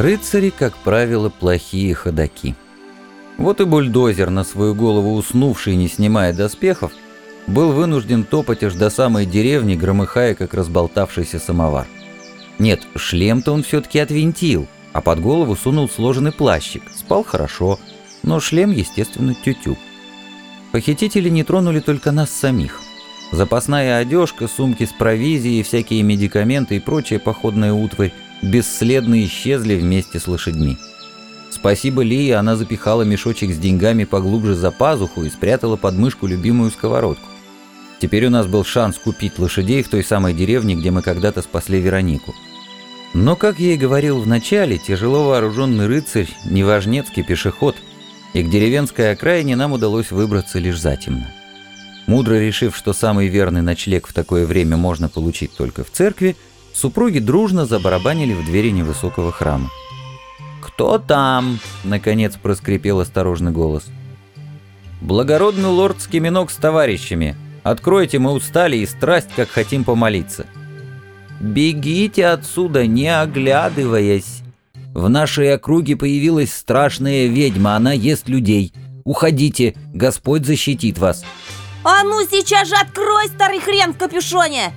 Рыцари, как правило, плохие ходаки. Вот и бульдозер, на свою голову уснувший, не снимая доспехов, был вынужден топать аж до самой деревни, громыхая, как разболтавшийся самовар. Нет, шлем-то он все-таки отвинтил, а под голову сунул сложенный плащик. Спал хорошо, но шлем, естественно, тютю. Похитители не тронули только нас самих. Запасная одежка, сумки с провизией, всякие медикаменты и прочая походная утварь бесследно исчезли вместе с лошадьми. Спасибо Лии, она запихала мешочек с деньгами поглубже за пазуху и спрятала под мышку любимую сковородку. Теперь у нас был шанс купить лошадей в той самой деревне, где мы когда-то спасли Веронику. Но, как я и говорил в начале, тяжело вооруженный рыцарь – неважнецкий пешеход, и к деревенской окраине нам удалось выбраться лишь затемно. Мудро решив, что самый верный ночлег в такое время можно получить только в церкви, супруги дружно забарабанили в двери невысокого храма. «Кто там?» — наконец проскрипел осторожный голос. «Благородный лорд Скиминок с товарищами. Откройте, мы устали и страсть, как хотим помолиться». «Бегите отсюда, не оглядываясь. В нашей округе появилась страшная ведьма, она ест людей. Уходите, Господь защитит вас». «А ну сейчас же открой, старый хрен в капюшоне!»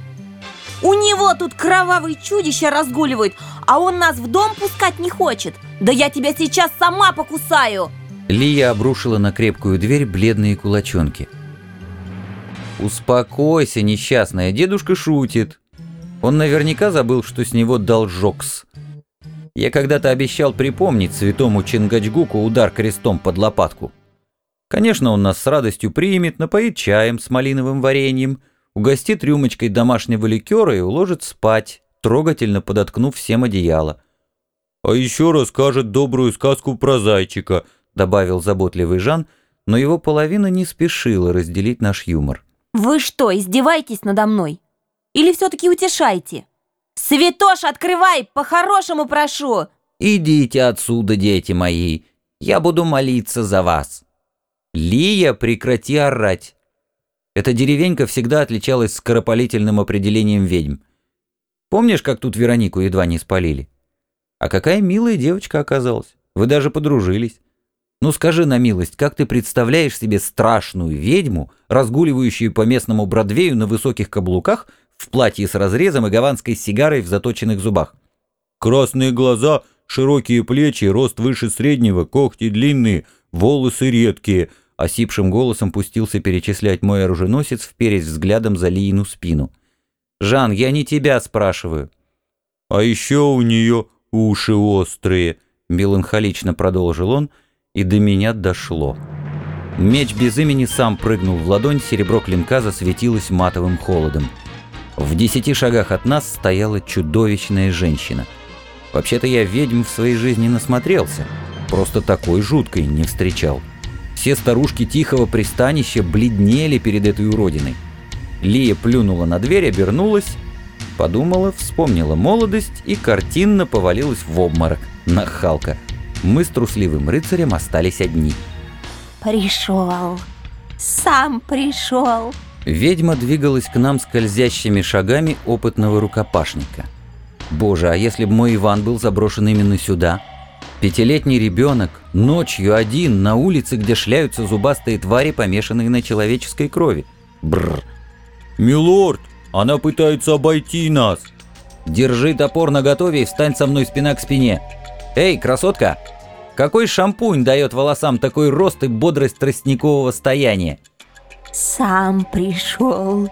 У него тут кровавые чудища разгуливают, а он нас в дом пускать не хочет. Да я тебя сейчас сама покусаю!» Лия обрушила на крепкую дверь бледные кулачонки. «Успокойся, несчастная, дедушка шутит. Он наверняка забыл, что с него должокс. Я когда-то обещал припомнить святому Чингачгуку удар крестом под лопатку. Конечно, он нас с радостью примет, напоит чаем с малиновым вареньем, угостит рюмочкой домашнего ликера и уложит спать, трогательно подоткнув всем одеяло. «А еще расскажет добрую сказку про зайчика», — добавил заботливый Жан, но его половина не спешила разделить наш юмор. «Вы что, издеваетесь надо мной? Или все-таки утешаете? Святош, открывай, по-хорошему прошу!» «Идите отсюда, дети мои, я буду молиться за вас». «Лия, прекрати орать!» Эта деревенька всегда отличалась скоропалительным определением ведьм. Помнишь, как тут Веронику едва не спалили? А какая милая девочка оказалась. Вы даже подружились. Ну скажи на милость, как ты представляешь себе страшную ведьму, разгуливающую по местному Бродвею на высоких каблуках, в платье с разрезом и гаванской сигарой в заточенных зубах? Красные глаза, широкие плечи, рост выше среднего, когти длинные, волосы редкие — Осипшим голосом пустился перечислять мой оруженосец, вперясь взглядом за Лиину спину. «Жан, я не тебя спрашиваю». «А еще у нее уши острые», — меланхолично продолжил он, и до меня дошло. Меч без имени сам прыгнул в ладонь, серебро клинка засветилось матовым холодом. В десяти шагах от нас стояла чудовищная женщина. Вообще-то я ведьм в своей жизни насмотрелся, просто такой жуткой не встречал. Все старушки тихого пристанища бледнели перед этой уродиной. Лия плюнула на дверь, обернулась, подумала, вспомнила молодость и картинно повалилась в обморок. Нахалка. Мы с трусливым рыцарем остались одни. «Пришел! Сам пришел!» Ведьма двигалась к нам скользящими шагами опытного рукопашника. Боже, а если бы мой Иван был заброшен именно сюда? Пятилетний ребенок, ночью один, на улице, где шляются зубастые твари, помешанные на человеческой крови. Бррр. «Милорд, она пытается обойти нас!» «Держи топор наготове и встань со мной спина к спине!» «Эй, красотка! Какой шампунь дает волосам такой рост и бодрость тростникового стояния?» «Сам пришел.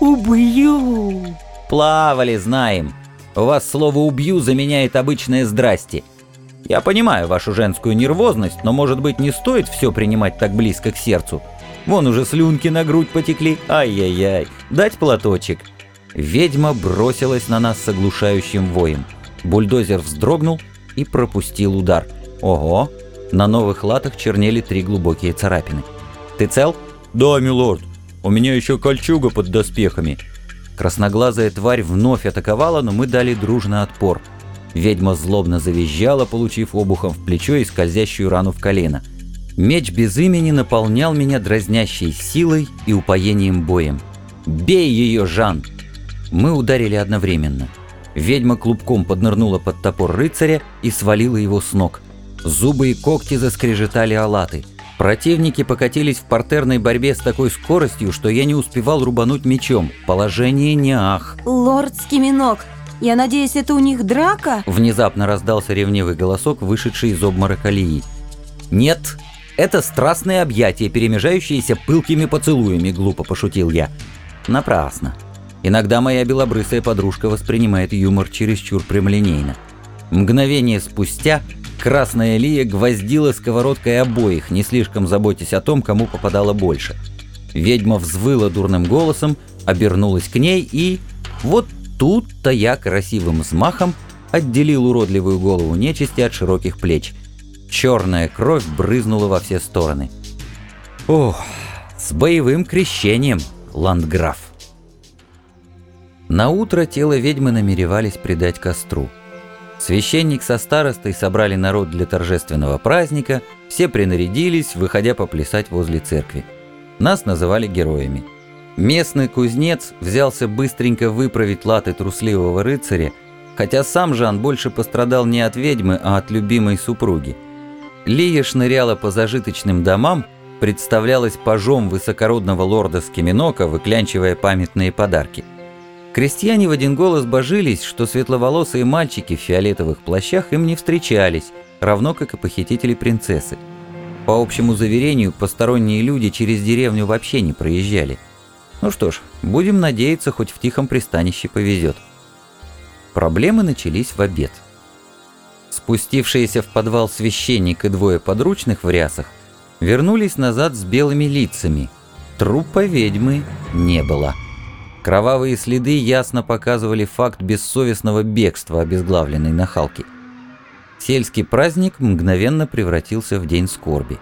Убью!» «Плавали, знаем. У вас слово «убью» заменяет обычное «здрасте». Я понимаю вашу женскую нервозность, но, может быть, не стоит все принимать так близко к сердцу. Вон уже слюнки на грудь потекли. Ай-яй-яй. Дать платочек. Ведьма бросилась на нас с оглушающим воем. Бульдозер вздрогнул и пропустил удар. Ого! На новых латах чернели три глубокие царапины. «Ты цел?» «Да, милорд. У меня еще кольчуга под доспехами». Красноглазая тварь вновь атаковала, но мы дали дружный отпор – Ведьма злобно завизжала, получив обухом в плечо и скользящую рану в колено. Меч без имени наполнял меня дразнящей силой и упоением боем. «Бей ее, Жан!» Мы ударили одновременно. Ведьма клубком поднырнула под топор рыцаря и свалила его с ног. Зубы и когти заскрежетали алаты. Противники покатились в партерной борьбе с такой скоростью, что я не успевал рубануть мечом. Положение не ах. Лорд Скиминок, я надеюсь, это у них драка? Внезапно раздался ревнивый голосок, вышедший из обморока Лии. «Нет, это страстное объятие, перемежающееся пылкими поцелуями», — глупо пошутил я. «Напрасно. Иногда моя белобрысая подружка воспринимает юмор чересчур прямолинейно. Мгновение спустя красная Лия гвоздила сковородкой обоих, не слишком заботясь о том, кому попадало больше. Ведьма взвыла дурным голосом, обернулась к ней и... Вот Тут-то я красивым взмахом отделил уродливую голову нечисти от широких плеч. Черная кровь брызнула во все стороны. Ох, с боевым крещением, ландграф. На утро тело ведьмы намеревались предать костру. Священник со старостой собрали народ для торжественного праздника, все принарядились, выходя поплясать возле церкви. Нас называли героями. Местный кузнец взялся быстренько выправить латы трусливого рыцаря, хотя сам Жан больше пострадал не от ведьмы, а от любимой супруги. Лия шныряла по зажиточным домам, представлялась пажом высокородного лорда Скиминока, выклянчивая памятные подарки. Крестьяне в один голос божились, что светловолосые мальчики в фиолетовых плащах им не встречались, равно как и похитители принцессы. По общему заверению, посторонние люди через деревню вообще не проезжали – ну что ж, будем надеяться, хоть в тихом пристанище повезет. Проблемы начались в обед. Спустившиеся в подвал священник и двое подручных в рясах вернулись назад с белыми лицами. Трупа ведьмы не было. Кровавые следы ясно показывали факт бессовестного бегства обезглавленной нахалки. Сельский праздник мгновенно превратился в день скорби.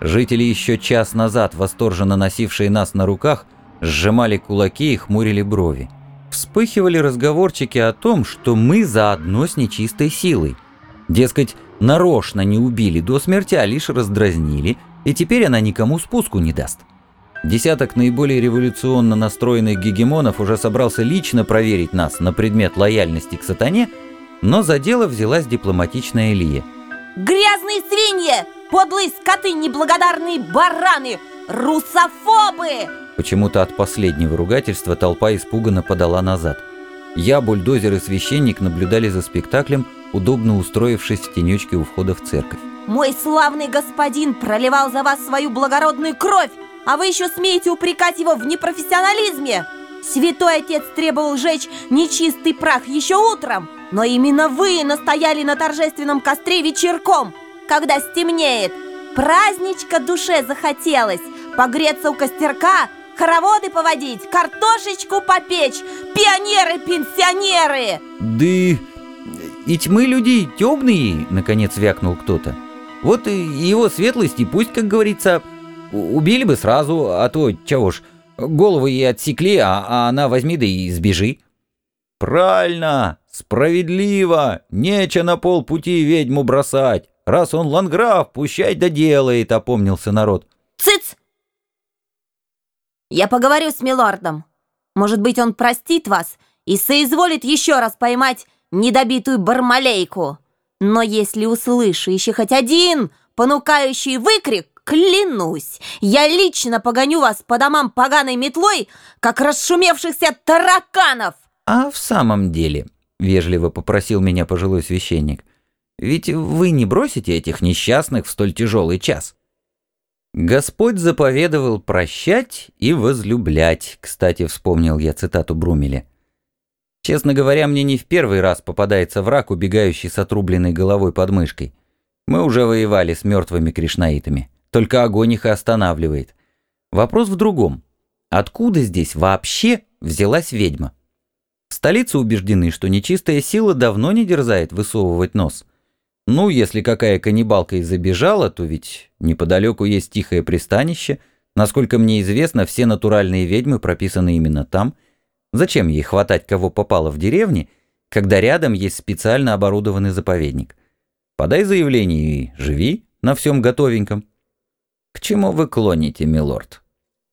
Жители еще час назад, восторженно носившие нас на руках, сжимали кулаки и хмурили брови. Вспыхивали разговорчики о том, что мы заодно с нечистой силой. Дескать, нарочно не убили до смерти, а лишь раздразнили, и теперь она никому спуску не даст. Десяток наиболее революционно настроенных гегемонов уже собрался лично проверить нас на предмет лояльности к сатане, но за дело взялась дипломатичная Лия. «Грязные свиньи! Подлые скоты, неблагодарные бараны! Русофобы!» Почему-то от последнего ругательства толпа испуганно подала назад. Я, бульдозер и священник наблюдали за спектаклем, удобно устроившись в тенечке у входа в церковь. «Мой славный господин проливал за вас свою благородную кровь, а вы еще смеете упрекать его в непрофессионализме! Святой отец требовал сжечь нечистый прах еще утром, но именно вы настояли на торжественном костре вечерком, когда стемнеет. Праздничка душе захотелось, погреться у костерка хороводы поводить, картошечку попечь, пионеры-пенсионеры!» «Да и тьмы люди темные!» — наконец вякнул кто-то. «Вот и его светлости пусть, как говорится, убили бы сразу, а то, чего ж, головы ей отсекли, а, а она возьми да и сбежи». «Правильно! Справедливо! Нече на полпути ведьму бросать! Раз он ланграф, пущай да делает!» — опомнился народ. «Цыц! Я поговорю с милордом. Может быть, он простит вас и соизволит еще раз поймать недобитую бармалейку. Но если услышу еще хоть один понукающий выкрик, клянусь, я лично погоню вас по домам поганой метлой, как расшумевшихся тараканов!» «А в самом деле», — вежливо попросил меня пожилой священник, «ведь вы не бросите этих несчастных в столь тяжелый час?» Господь заповедовал прощать и возлюблять, кстати, вспомнил я цитату Брумеля. Честно говоря, мне не в первый раз попадается враг, убегающий с отрубленной головой под мышкой. Мы уже воевали с мертвыми кришнаитами, только огонь их и останавливает. Вопрос в другом. Откуда здесь вообще взялась ведьма? В столице убеждены, что нечистая сила давно не дерзает высовывать нос – ну, если какая каннибалка и забежала, то ведь неподалеку есть тихое пристанище. Насколько мне известно, все натуральные ведьмы прописаны именно там. Зачем ей хватать кого попало в деревне, когда рядом есть специально оборудованный заповедник? Подай заявление и живи на всем готовеньком. К чему вы клоните, милорд?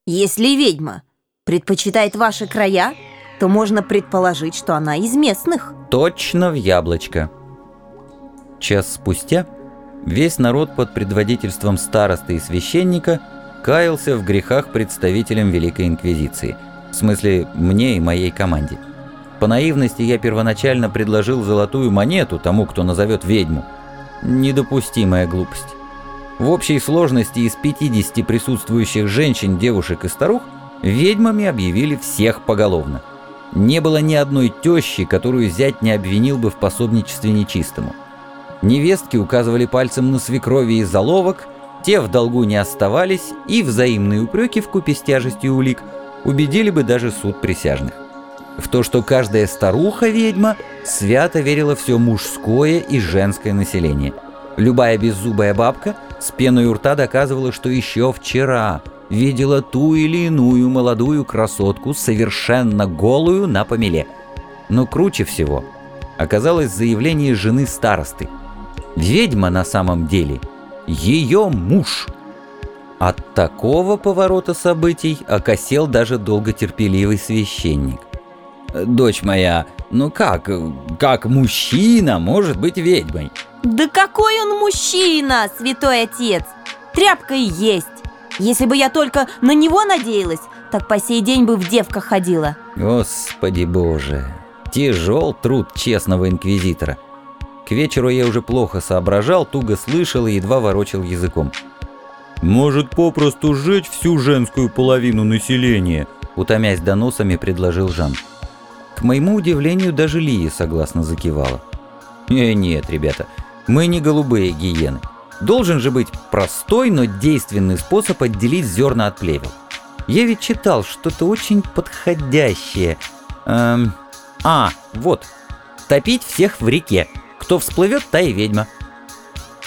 Если ведьма предпочитает ваши края, то можно предположить, что она из местных. Точно в яблочко. Час спустя весь народ под предводительством старосты и священника каялся в грехах представителям Великой Инквизиции. В смысле, мне и моей команде. По наивности я первоначально предложил золотую монету тому, кто назовет ведьму. Недопустимая глупость. В общей сложности из 50 присутствующих женщин, девушек и старух ведьмами объявили всех поголовно. Не было ни одной тещи, которую зять не обвинил бы в пособничестве нечистому. Невестки указывали пальцем на свекрови и заловок, те в долгу не оставались, и взаимные упреки в купе с тяжестью улик убедили бы даже суд присяжных. В то, что каждая старуха-ведьма свято верила все мужское и женское население. Любая беззубая бабка с пеной у рта доказывала, что еще вчера видела ту или иную молодую красотку, совершенно голую на помеле. Но круче всего оказалось заявление жены старосты. Ведьма на самом деле ее муж. От такого поворота событий окосел даже долготерпеливый священник. «Дочь моя, ну как, как мужчина может быть ведьмой?» Да какой он мужчина, святой отец! Тряпка и есть. Если бы я только на него надеялась, так по сей день бы в девках ходила. Господи боже, тяжел труд честного инквизитора. Вечеру я уже плохо соображал, туго слышал и едва ворочал языком. Может, попросту сжечь всю женскую половину населения? Утомясь доносами, предложил Жан. К моему удивлению, даже Лия согласно закивала. «Э, нет, ребята, мы не голубые гиены. Должен же быть простой, но действенный способ отделить зерна от плевел. Я ведь читал что-то очень подходящее. Эм, а, вот. Топить всех в реке. Кто всплывет, та и ведьма.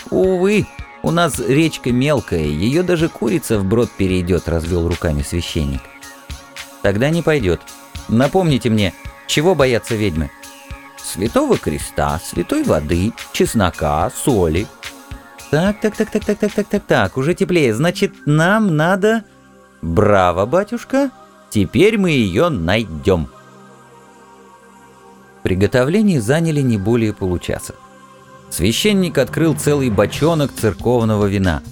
Увы, у нас речка мелкая, ее даже курица в брод перейдет, развел руками священник. Тогда не пойдет. Напомните мне, чего боятся ведьмы? Святого креста, святой воды, чеснока, соли. Так, так, так, так, так, так, так, так, так, уже теплее. Значит, нам надо... Браво, батюшка. Теперь мы ее найдем. Приготовления заняли не более получаса. Священник открыл целый бочонок церковного вина.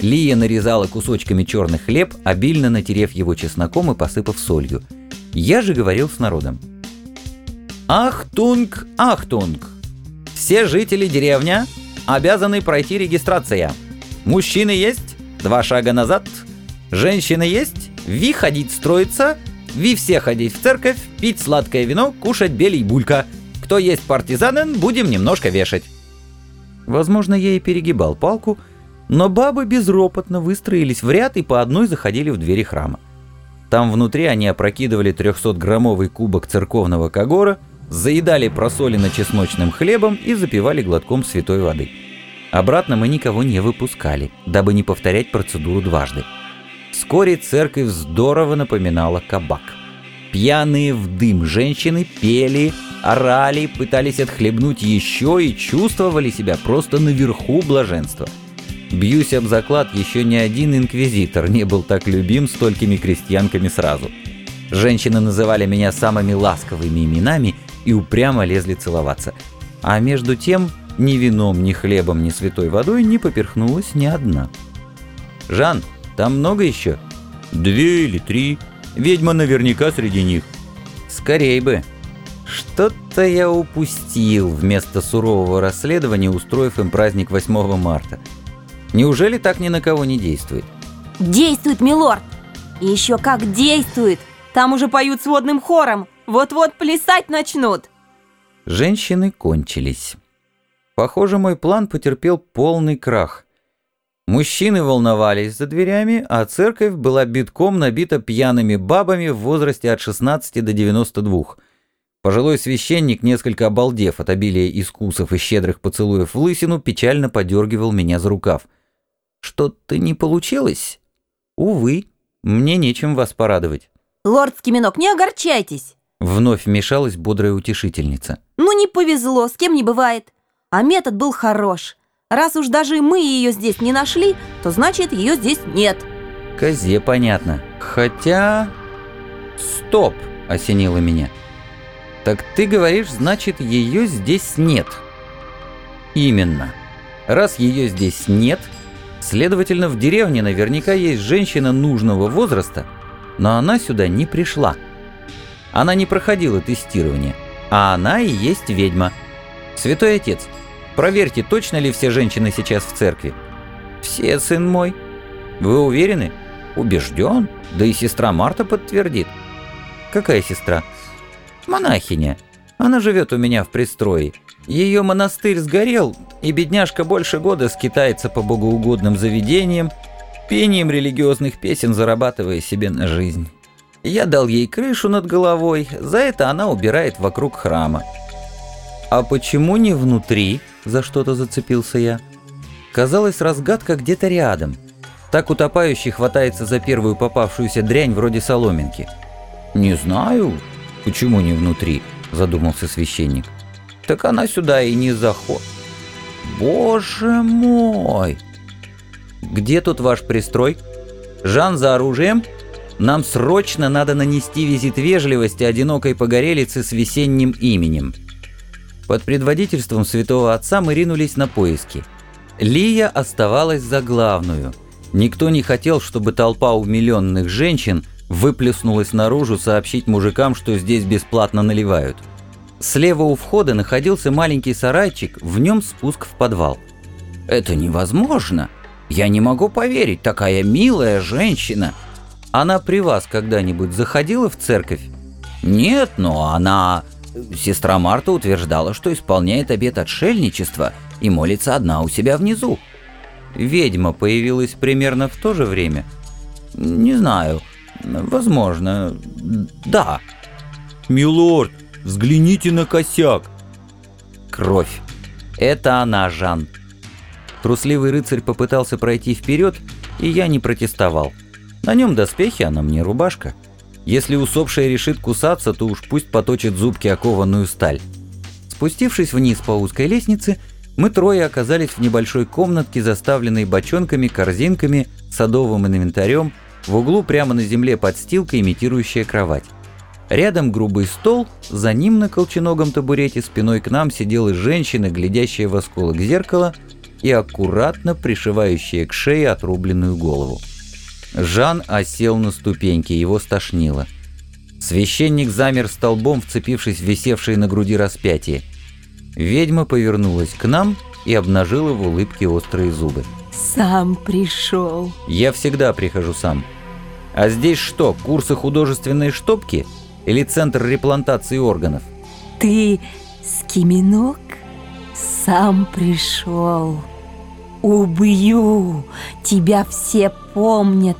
Лия нарезала кусочками черный хлеб, обильно натерев его чесноком и посыпав солью. Я же говорил с народом. «Ахтунг, ахтунг! Все жители деревня обязаны пройти регистрация. Мужчины есть? Два шага назад. Женщины есть? Ви ходить строиться. Ви все ходить в церковь, пить сладкое вино, кушать белей булька. Кто есть Partisanen, будем немножко вешать». Возможно, я и перегибал палку, но бабы безропотно выстроились в ряд и по одной заходили в двери храма. Там внутри они опрокидывали 300-граммовый кубок церковного кагора, заедали просолено-чесночным хлебом и запивали глотком святой воды. Обратно мы никого не выпускали, дабы не повторять процедуру дважды. Вскоре церковь здорово напоминала кабак. Пьяные в дым женщины пели, орали, пытались отхлебнуть еще и чувствовали себя просто наверху блаженства. Бьюсь об заклад, еще ни один инквизитор не был так любим столькими крестьянками сразу. Женщины называли меня самыми ласковыми именами и упрямо лезли целоваться. А между тем ни вином, ни хлебом, ни святой водой не поперхнулась ни одна. «Жан, там много еще?» Две или три. Ведьма наверняка среди них. «Скорей бы!» Что-то я упустил вместо сурового расследования, устроив им праздник 8 марта. Неужели так ни на кого не действует? Действует, милорд! И еще как действует! Там уже поют сводным хором. Вот-вот плясать начнут. Женщины кончились. Похоже, мой план потерпел полный крах. Мужчины волновались за дверями, а церковь была битком набита пьяными бабами в возрасте от 16 до 92. Пожилой священник, несколько обалдев от обилия искусов и щедрых поцелуев в лысину, печально подергивал меня за рукав. «Что-то не получилось?» «Увы, мне нечем вас порадовать». Лорд Скиминок, не огорчайтесь. Вновь вмешалась бодрая утешительница. Ну не повезло, с кем не бывает. А метод был хорош. Раз уж даже мы ее здесь не нашли, то значит ее здесь нет. Козе понятно. Хотя... Стоп! — осенило меня. «Так ты говоришь, значит, ее здесь нет?» «Именно. Раз ее здесь нет, следовательно, в деревне наверняка есть женщина нужного возраста, но она сюда не пришла. Она не проходила тестирование, а она и есть ведьма. Святой Отец, проверьте, точно ли все женщины сейчас в церкви?» «Все, сын мой». «Вы уверены?» «Убежден. Да и сестра Марта подтвердит». «Какая сестра?» «Монахиня. Она живет у меня в пристрое. Ее монастырь сгорел, и бедняжка больше года скитается по богоугодным заведениям, пением религиозных песен зарабатывая себе на жизнь. Я дал ей крышу над головой, за это она убирает вокруг храма. «А почему не внутри?» – за что-то зацепился я. Казалось, разгадка где-то рядом. Так утопающий хватается за первую попавшуюся дрянь вроде соломинки. «Не знаю, почему не внутри», – задумался священник. «Так она сюда и не заход». «Боже мой!» «Где тут ваш пристрой?» «Жан за оружием?» «Нам срочно надо нанести визит вежливости одинокой погорелице с весенним именем». Под предводительством святого отца мы ринулись на поиски – Лия оставалась за главную. Никто не хотел, чтобы толпа умиленных женщин выплеснулась наружу сообщить мужикам, что здесь бесплатно наливают. Слева у входа находился маленький сарайчик, в нем спуск в подвал. «Это невозможно! Я не могу поверить, такая милая женщина!» «Она при вас когда-нибудь заходила в церковь?» «Нет, но она...» Сестра Марта утверждала, что исполняет обет отшельничества и молится одна у себя внизу. Ведьма появилась примерно в то же время? Не знаю. Возможно. Да. «Милорд, взгляните на косяк!» Кровь. Это она, Жан. Трусливый рыцарь попытался пройти вперед, и я не протестовал. На нем доспехи, а на мне рубашка. Если усопшая решит кусаться, то уж пусть поточит зубки окованную сталь. Спустившись вниз по узкой лестнице, мы трое оказались в небольшой комнатке, заставленной бочонками, корзинками, садовым инвентарем, в углу прямо на земле подстилка, имитирующая кровать. Рядом грубый стол, за ним на колченогом табурете спиной к нам сидела женщина, глядящая в осколок зеркала и аккуратно пришивающая к шее отрубленную голову. Жан осел на ступеньки, его стошнило. Священник замер столбом, вцепившись в висевшее на груди распятие. Ведьма повернулась к нам и обнажила в улыбке острые зубы. Сам пришел. Я всегда прихожу сам. А здесь что, курсы художественной штопки или центр реплантации органов? Ты скиминок сам пришел. Убью! Тебя все помнят.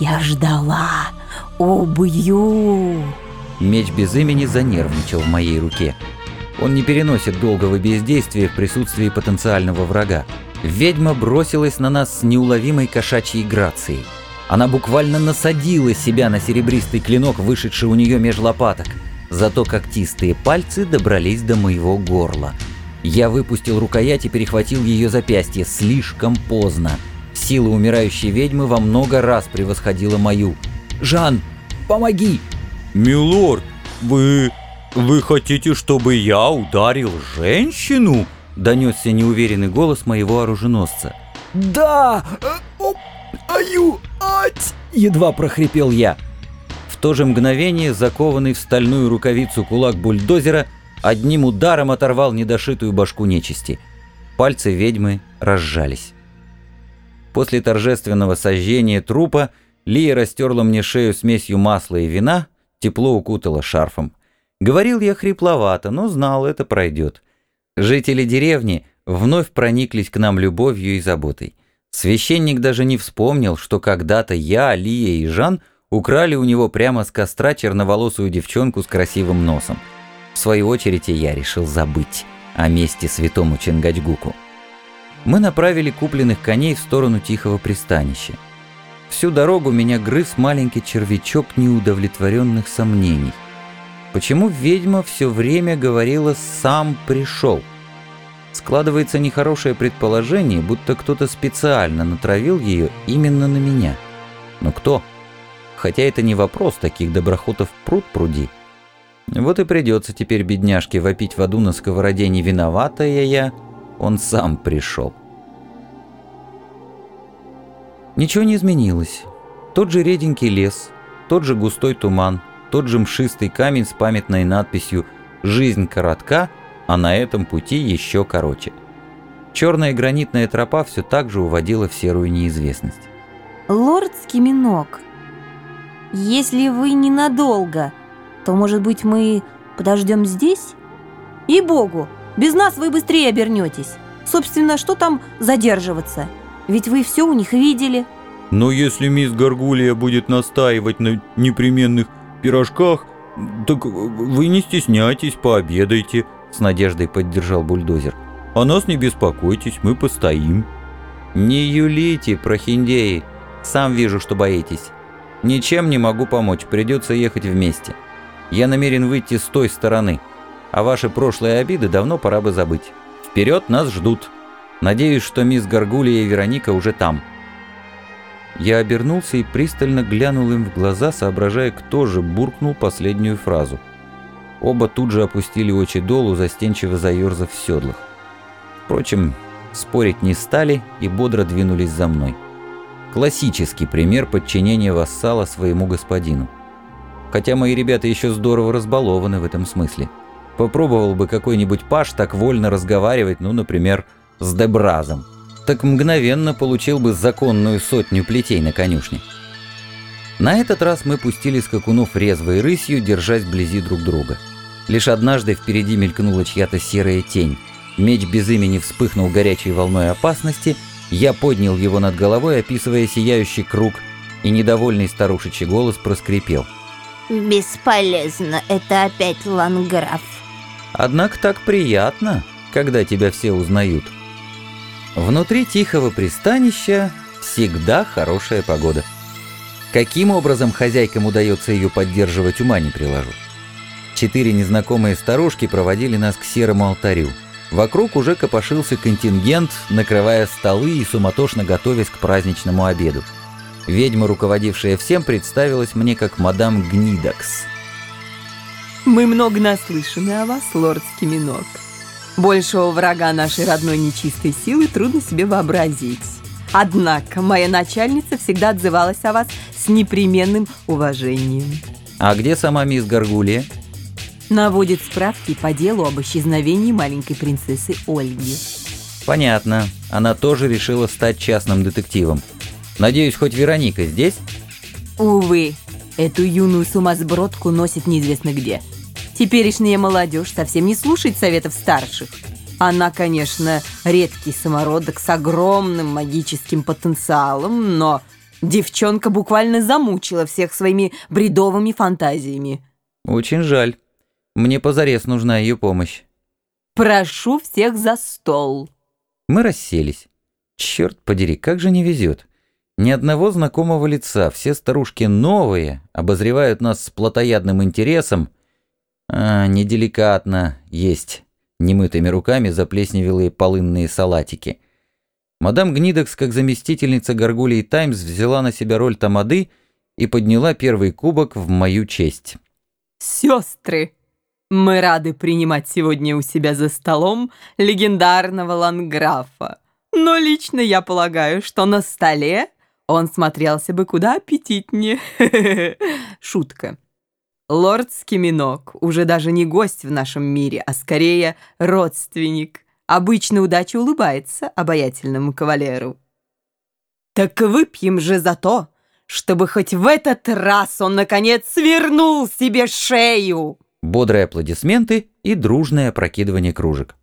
Я ждала. Убью! Меч без имени занервничал в моей руке. Он не переносит долгого бездействия в присутствии потенциального врага. Ведьма бросилась на нас с неуловимой кошачьей грацией. Она буквально насадила себя на серебристый клинок, вышедший у нее меж лопаток. Зато когтистые пальцы добрались до моего горла – я выпустил рукоять и перехватил ее запястье слишком поздно. Сила умирающей ведьмы во много раз превосходила мою. «Жан, помоги!» «Милорд, вы... вы хотите, чтобы я ударил женщину?» Донесся неуверенный голос моего оруженосца. «Да! Аю! Ать!» Едва прохрипел я. В то же мгновение, закованный в стальную рукавицу кулак бульдозера – одним ударом оторвал недошитую башку нечисти. Пальцы ведьмы разжались. После торжественного сожжения трупа Лия растерла мне шею смесью масла и вина, тепло укутала шарфом. Говорил я хрипловато, но знал, это пройдет. Жители деревни вновь прониклись к нам любовью и заботой. Священник даже не вспомнил, что когда-то я, Лия и Жан украли у него прямо с костра черноволосую девчонку с красивым носом. Свою очередь и я решил забыть о месте святому Чингачгуку. Мы направили купленных коней в сторону тихого пристанища. Всю дорогу меня грыз маленький червячок неудовлетворенных сомнений. Почему ведьма все время говорила «сам пришел»? Складывается нехорошее предположение, будто кто-то специально натравил ее именно на меня. Но кто? Хотя это не вопрос, таких доброхотов пруд пруди. Вот и придется теперь бедняжке вопить в аду на сковороде не виноватая я, он сам пришел. Ничего не изменилось. Тот же реденький лес, тот же густой туман, тот же мшистый камень с памятной надписью «Жизнь коротка, а на этом пути еще короче». Черная гранитная тропа все так же уводила в серую неизвестность. Лорд Скиминок, если вы ненадолго, то, может быть, мы подождем здесь? И богу, без нас вы быстрее обернетесь. Собственно, что там задерживаться? Ведь вы все у них видели. Но если мисс Гаргулия будет настаивать на непременных пирожках, так вы не стесняйтесь, пообедайте, с надеждой поддержал бульдозер. О нас не беспокойтесь, мы постоим. Не юлите, прохиндеи, сам вижу, что боитесь. Ничем не могу помочь, придется ехать вместе. Я намерен выйти с той стороны, а ваши прошлые обиды давно пора бы забыть. Вперед нас ждут. Надеюсь, что мисс Гаргулия и Вероника уже там». Я обернулся и пристально глянул им в глаза, соображая, кто же буркнул последнюю фразу. Оба тут же опустили очи долу, застенчиво заерзав в седлах. Впрочем, спорить не стали и бодро двинулись за мной. Классический пример подчинения вассала своему господину. Хотя мои ребята еще здорово разбалованы в этом смысле. Попробовал бы какой-нибудь паш так вольно разговаривать, ну, например, с Дебразом. Так мгновенно получил бы законную сотню плетей на конюшне. На этот раз мы пустили скакунов резвой рысью, держась вблизи друг друга. Лишь однажды впереди мелькнула чья-то серая тень. Меч без имени вспыхнул горячей волной опасности — я поднял его над головой, описывая сияющий круг, и недовольный старушечий голос проскрипел. «Бесполезно, это опять ланграф». «Однако так приятно, когда тебя все узнают». Внутри тихого пристанища всегда хорошая погода. Каким образом хозяйкам удается ее поддерживать, ума не приложу. Четыре незнакомые старушки проводили нас к серому алтарю. Вокруг уже копошился контингент, накрывая столы и суматошно готовясь к праздничному обеду. Ведьма, руководившая всем, представилась мне как мадам Гнидакс. «Мы много наслышаны о вас, лорд Скиминок. Большего врага нашей родной нечистой силы трудно себе вообразить. Однако моя начальница всегда отзывалась о вас с непременным уважением». «А где сама мисс Гаргулия?» наводит справки по делу об исчезновении маленькой принцессы Ольги. Понятно. Она тоже решила стать частным детективом. Надеюсь, хоть Вероника здесь? Увы, эту юную сумасбродку носит неизвестно где. Теперешняя молодежь совсем не слушает советов старших. Она, конечно, редкий самородок с огромным магическим потенциалом, но девчонка буквально замучила всех своими бредовыми фантазиями. Очень жаль. Мне позарез нужна ее помощь. Прошу всех за стол. Мы расселись. Черт подери, как же не везет. Ни одного знакомого лица, все старушки новые, обозревают нас с плотоядным интересом. А, неделикатно есть немытыми руками заплесневелые полынные салатики. Мадам Гнидекс, как заместительница Гаргулии Таймс, взяла на себя роль тамады и подняла первый кубок в мою честь. «Сестры!» Мы рады принимать сегодня у себя за столом легендарного ланграфа. Но лично я полагаю, что на столе он смотрелся бы куда аппетитнее. Шутка. Лорд Скиминок уже даже не гость в нашем мире, а скорее родственник. Обычно удача улыбается обаятельному кавалеру. Так выпьем же за то, чтобы хоть в этот раз он, наконец, свернул себе шею. Бодрые аплодисменты и дружное опрокидывание кружек.